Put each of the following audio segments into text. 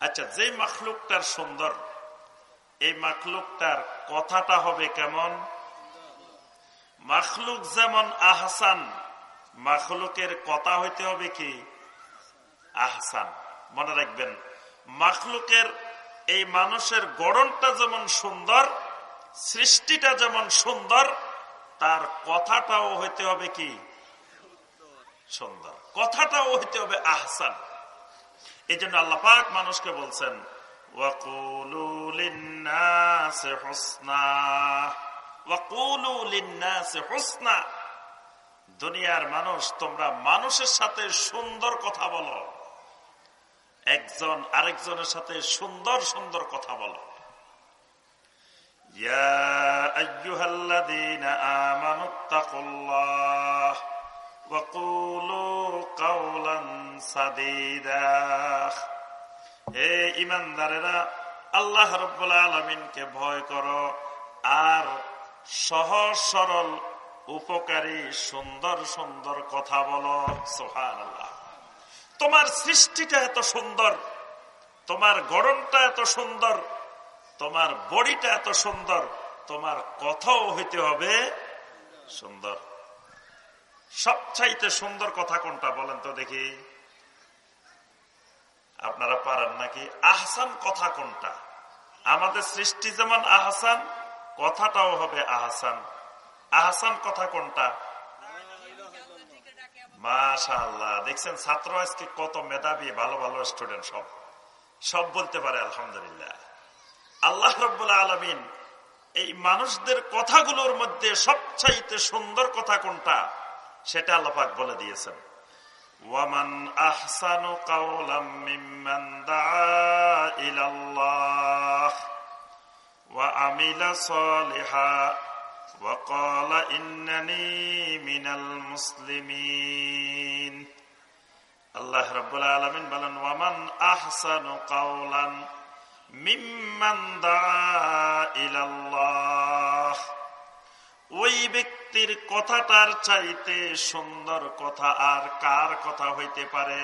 আচ্ছা যে মাখলুকটার সুন্দর, এই মাখলুকটার কথাটা হবে কেমন? মাখলুক যেমন আহসান, মাখলুকের কথা হইতে হবে কি? আহসান। মনে রাখবেন, মাখলুকের এই মানুষের গড়নটা যেমন সুন্দর, সৃষ্টিটা যেমন সুন্দর, তার কথাটাও হইতে হবে কি? সুন্দর। কথাটাও হইতে হবে আহসান। এই জন্য আল্লাপাক মানুষকে বলছেন দুনিয়ার মানুষ, তোমরা মানুষের সাথে সুন্দর কথা বলো। একজন আরেকজনের সাথে সুন্দর সুন্দর কথা বলো। হে ইমানদারেরা, আল্লাহ রব্বুল আলমিনকে ভয় করো আর সহজ সরল, উপকারী, সুন্দর সুন্দর কথা বলো। সোহান তোমার সৃষ্টিটা এত সুন্দর, তোমার গরমটা এত সুন্দর, তোমার বডিটা এত সুন্দর, তোমার কথাও হইতে হবে সুন্দর। সবচাইতে সুন্দর কথা কোনটা বলেন তো দেখি? আপনারা পারেন নাকি? আহসান কথা কোনটা? আমাদের সৃষ্টি যেমন আহসান, কথাটাও হবে আহসান। আহসান কথা কোনটা? মাশা আল্লাহ দেখছেন ছাত্র আজকে কত মেধাবী, ভালো ভালো স্টুডেন্ট সব। সব বলতে পারে, আলহামদুলিল্লাহ। আল্লাহ রব্বুল আলমিন এই মানুষদের কথাগুলোর মধ্যে সবচাইতে সুন্দর কথা কোনটা? সেটা আল্লাপাক বলে দিয়েছেন। ওয়ামান আহসানু কাওলাম মিম্মান দাআ ইলাল্লাহ ওয়া আমিলা সালিহা মিনাল মুসলিমিন। আল্লাহ রাব্বুল আলামিন বলেন, ওয়ামান আহসানু কাওলান ইলাল্লাহ ওই ব্যক্তির কথাটার চাইতে সুন্দর কথা আর কার কথা হইতে পারে?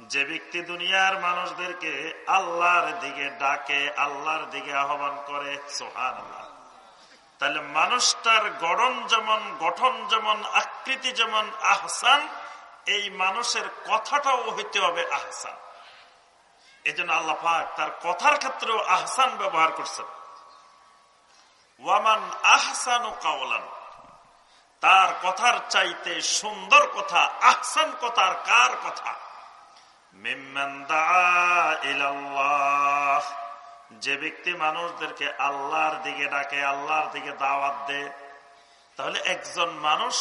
যে ব্যক্তি দুনিয়ার মানুষদেরকে আল্লাহর দিকে ডাকে, আল্লাহর দিকে আহ্বান করে সোহান তাহলে মানুষটার গড়ন যেমন, গঠন যেমন, আকৃতি যেমন আহসান, এই মানুষের কথাটাও হইতে হবে আহসান। এই জন্য আল্লাহ তার কথার ক্ষেত্রেও আহসান ব্যবহার করছেন। ওয়ামান আহসান ও কাওলান, তার কথার চাইতে সুন্দর কথা, আহসান কথার কার কথা? যে ব্যক্তি মানুষদেরকে আল্লাহর দিকে ডাকে, আল্লাহর দিকে দাওয়াত দে তাহলে একজন মানুষ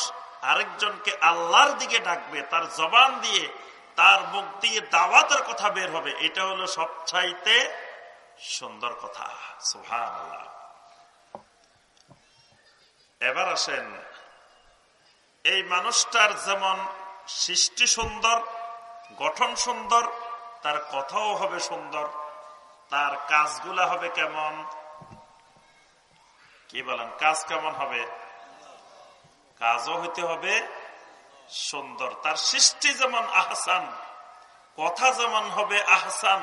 আরেকজনকে আল্লাহর দিকে ডাকবে, তার জবান দিয়ে তার মুখ দিয়ে দাওয়াতের কথা বের হবে। এটা হলো সবচাইতে সুন্দর কথা। সুহান এবার আসেন, এই মানুষটার যেমন সৃষ্টি সুন্দর, গঠন সুন্দর, তার কথাও হবে সুন্দর, তার কাজগুলা হবে কেমন? কি বলেন, কাজ কেমন হবে? কাজও হইতে হবে সুন্দর। তার সৃষ্টি যেমন আহসান, কথা যেমন হবে আহসান,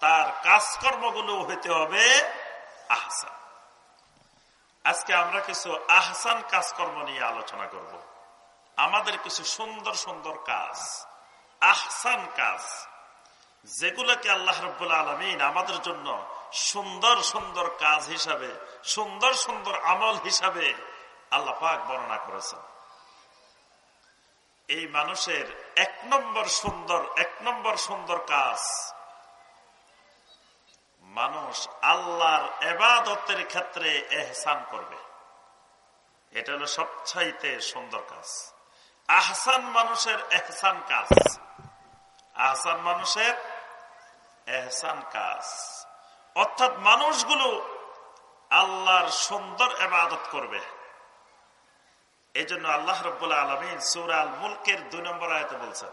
তার কাজকর্মগুলো হইতে হবে আহসান। আজকে আমরা কিছু আহসান কাজকর্ম নিয়ে আলোচনা করব। আমাদের কিছু সুন্দর সুন্দর কাজ, আহসান কাজ, যেগুলোকে আল্লাহ রব্বুল আলমিন আমাদের জন্য সুন্দর সুন্দর কাজ হিসাবে, সুন্দর সুন্দর আমল হিসাবে আল্লাহ পাক বর্ণনা করেছেন। এই মানুষের এক নম্বর সুন্দর, এক নম্বর সুন্দর কাজ। মানুষ আল্লাহর এবাদতের ক্ষেত্রে এহসান করবে। এটা হলো সবচাইতে সুন্দর কাজ। আহসান মানুষের এহসান কাজ। আহসান মানুষের এহসান কাজ। অর্থাৎ মানুষগুলো আল্লাহর সুন্দর এবাদত করবে। এই জন্য আল্লাহ রব্বুল্লা আলমিন সুরাল মুলকের দুই নম্বর আয়তে বলছেন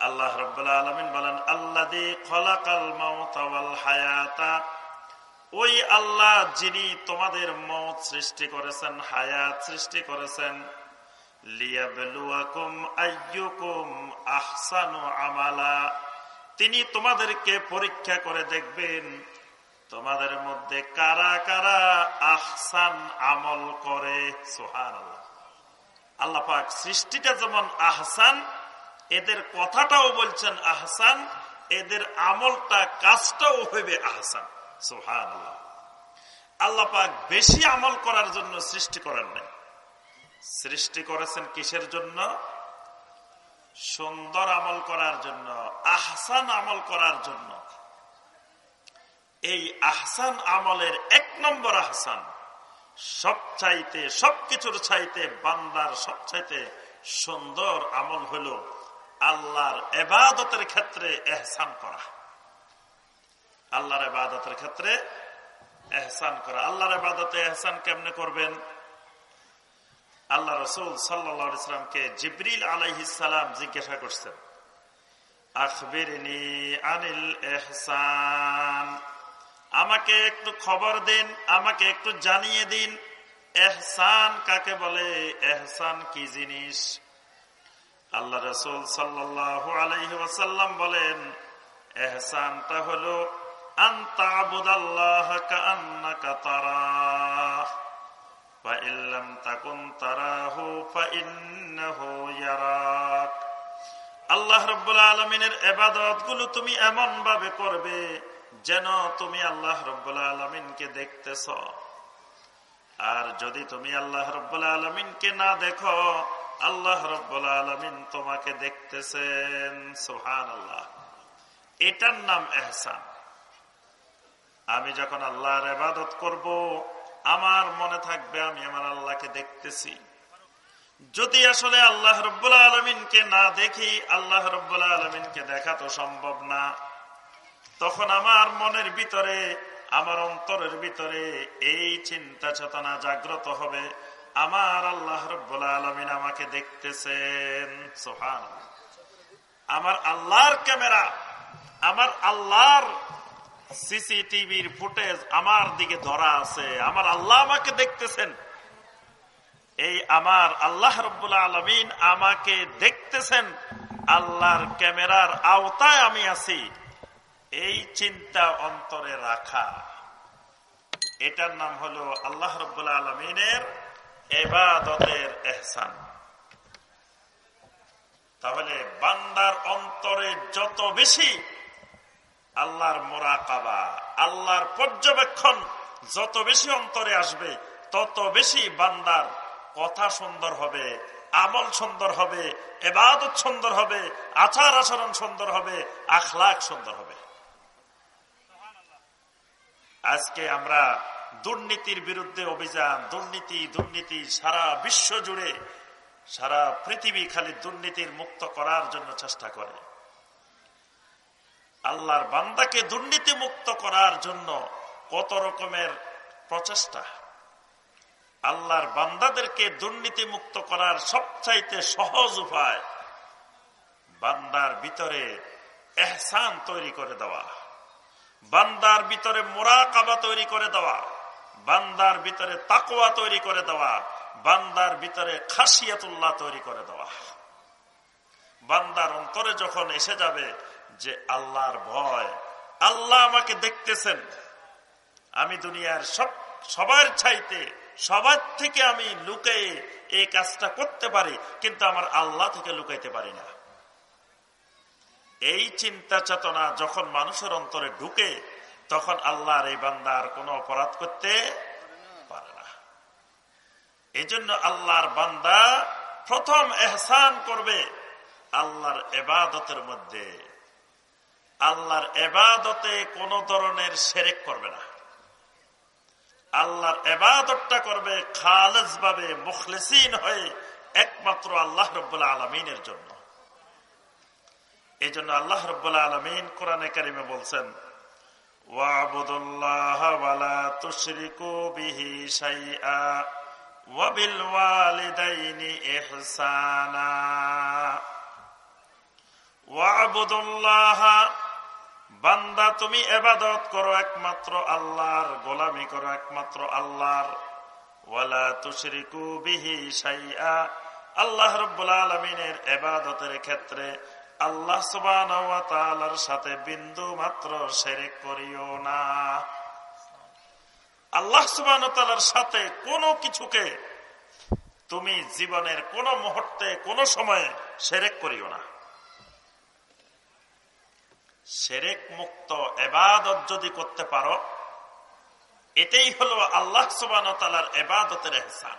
আল্লাহ আলমিন বলেন ওই আল্লাহ যিনি তোমাদের মত সৃষ্টি করেছেন, হায়াত সৃষ্টি করেছেন তিনি তোমাদেরকে পরীক্ষা করে দেখবেন, তোমাদের মধ্যে কারা কারা আহসান আমল করে। সোহান আল্লাহ পাক সৃষ্টিটা যেমন আহসান, এদের কথাটাও বলছেন আহসান, এদের আমলটা, কাজটাও হইবে আহসান। সোহান আল্লাহ আল্লাহ পাক বেশি আমল করার জন্য সৃষ্টি করেন নাই। সৃষ্টি করেছেন কিসের জন্য? সুন্দর আমল করার জন্য, আহসান আমল করার জন্য। এই আহসান আমলের এক নম্বর আহসান সব চাইতে সবকিছুর চাইতে বান্দার সব চাইতে সুন্দর আমল হল আল্লাহর এবাদতের ক্ষেত্রে এহসান করা। আল্লাহর এবাদতের ক্ষেত্রে এহসান করা। আল্লাহর এবাদতে এহসান কেমনে করবেন? আল্লাহ রসুল সাল্লামকে জিবরিল আলাইহিসালাম জিজ্ঞাসা করছেন, আখবিরনি আনিল এহসান আমাকে একটু খবর দিন, আমাকে একটু জানিয়ে দিন এহসান কাকে বলে এহসান কি জিনিস? আল্লাহ রসুল সাল্লাহ আলাইহি ওয়াসাল্লাম বলেন এহসানটা হলো আন্তা আবুদাল্লাহ কান্নাকা তারা আল্লাহ রব্বুল্লা আলমিনের এবাদতগুলো তুমি এমন ভাবে করবে যেন তুমি আল্লাহ রব্বুল্লা আলমিনকে দেখতেছ। আর যদি তুমি আল্লাহ রব্বুল্লা আলমিনকে না দেখো, আল্লাহ রব্বুল্লা আলমিন তোমাকে দেখতেছেন। সোহান আল্লাহ এটার নাম এহসান। আমি যখন আল্লাহর এবাদত করব আমার মনে থাকবে, আমি আমার আল্লাহকে দেখতেছি। যদি আসলে আল্লাহ রব্বুল্লা আলমিনকে না দেখি, আল্লাহ রব্বুল্লা আলমিনকে দেখা তো সম্ভব না। তখন আমার মনের ভিতরে, আমার অন্তরের ভিতরে এই চিন্তা চেতনা জাগ্রত হবে, আমার আল্লাহ রব্বুল্লা আলমিন আমাকে দেখতেছেন। সোহান আমার আল্লাহর ক্যামেরা, আমার আল্লাহর সিসিটিভির ফুটেজ আমার দিকে ধরা আছে। আমার আল্লাহ আমাকে দেখতেছেন। এই আমার আল্লাহ রব্বুল্লা আলমিন আমাকে দেখতেছেন। আল্লাহর ক্যামেরার আওতায় আমি আছি। এই চিন্তা অন্তরে রাখা। এটার নাম হলো আল্লাহ রব্বুল্লা আলমিনের এবাদতের এহসান। তাহলে বান্দার অন্তরে যত বেশি আল্লাহর মোরাকাবা, আল্লাহর পর্যবেক্ষণ যত বেশি অন্তরে আসবে, তত বেশি বান্দার কথা সুন্দর হবে, আমল সুন্দর হবে, এবাদত সুন্দর হবে, আচার আচরণ সুন্দর হবে, আখলাখ সুন্দর হবে। আজকে আমরা দুর্নীতির বিরুদ্ধে অভিযান, দুর্নীতি দুর্নীতি সারা বিশ্ব জুড়ে, সারা পৃথিবী খালি দুর্নীতির মুক্ত করার জন্য চেষ্টা করে। আল্লাহর বান্দাকে দুর্নীতি মুক্ত করার জন্য কত রকমের প্রচেষ্টা। আল্লাহর বান্দাদেরকে দুর্নীতি মুক্ত করার সবচাইতে সহজ উপায় বান্দার ভিতরে এহসান তৈরি করে দেওয়া। বান্দার ভিতরে মোরাকাবা তৈরি করে দেওয়া। বান্দার ভিতরে তাকোয়া তৈরি করে দেওয়া। বান্দার ভিতরে খাসিয়াতুল্লাহ তৈরি করে দেওয়া। বান্দার অন্তরে যখন এসে যাবে যে আল্লাহর ভয়। আল্লাহ আমাকে দেখতেছেন। আমি দুনিয়ার সব, সবার চাইতে, সবার থেকে আমি লুকাই এই কাজটা করতে পারি, কিন্তু আমার আল্লাহ থেকে লুকাইতে পারি না। এই চিন্তা চেতনা যখন মানুষের অন্তরে ঢুকে, তখন আল্লাহর এই বান্দার কোনো অপরাধ করতে পারে না। এই জন্য আল্লাহর বান্দা প্রথম এহসান করবে আল্লাহর এবাদতের মধ্যে। আল্লাহর এবাদতে কোন ধরনের সেরেক করবে না। আল্লাহর এবাদতটা করবে খালেজ ভাবে মুখলেসিন হয়ে একমাত্র আল্লাহ রব্বুল্লা আলমিনের জন্য। এই জন্য আল্লাহ রব্বুল্লা আলমিন কোরআনে কারিমে বলছেন ওয়াবুদুল্লাহ বান্দা, তুমি এবাদত করো একমাত্র আল্লাহর, গোলামি করো একমাত্র আল্লাহর। ওয়ালা তুশরিকু বিহি সাইয়া আল্লাহ রব্বুল আলমিনের এবাদতের ক্ষেত্রে আল্লাহ সুবান সাথে বিন্দু মাত্র সেরেক করিও না। আল্লাহ সুবান সাথে কোনো কিছুকে তুমি জীবনের কোন মুহূর্তে, কোন সময়ে সেরেক করিও না। সেরেক মুক্ত এবাদত যদি করতে পারো এটাই হলো আল্লাহ সুবান তালার এবাদতের এহসান।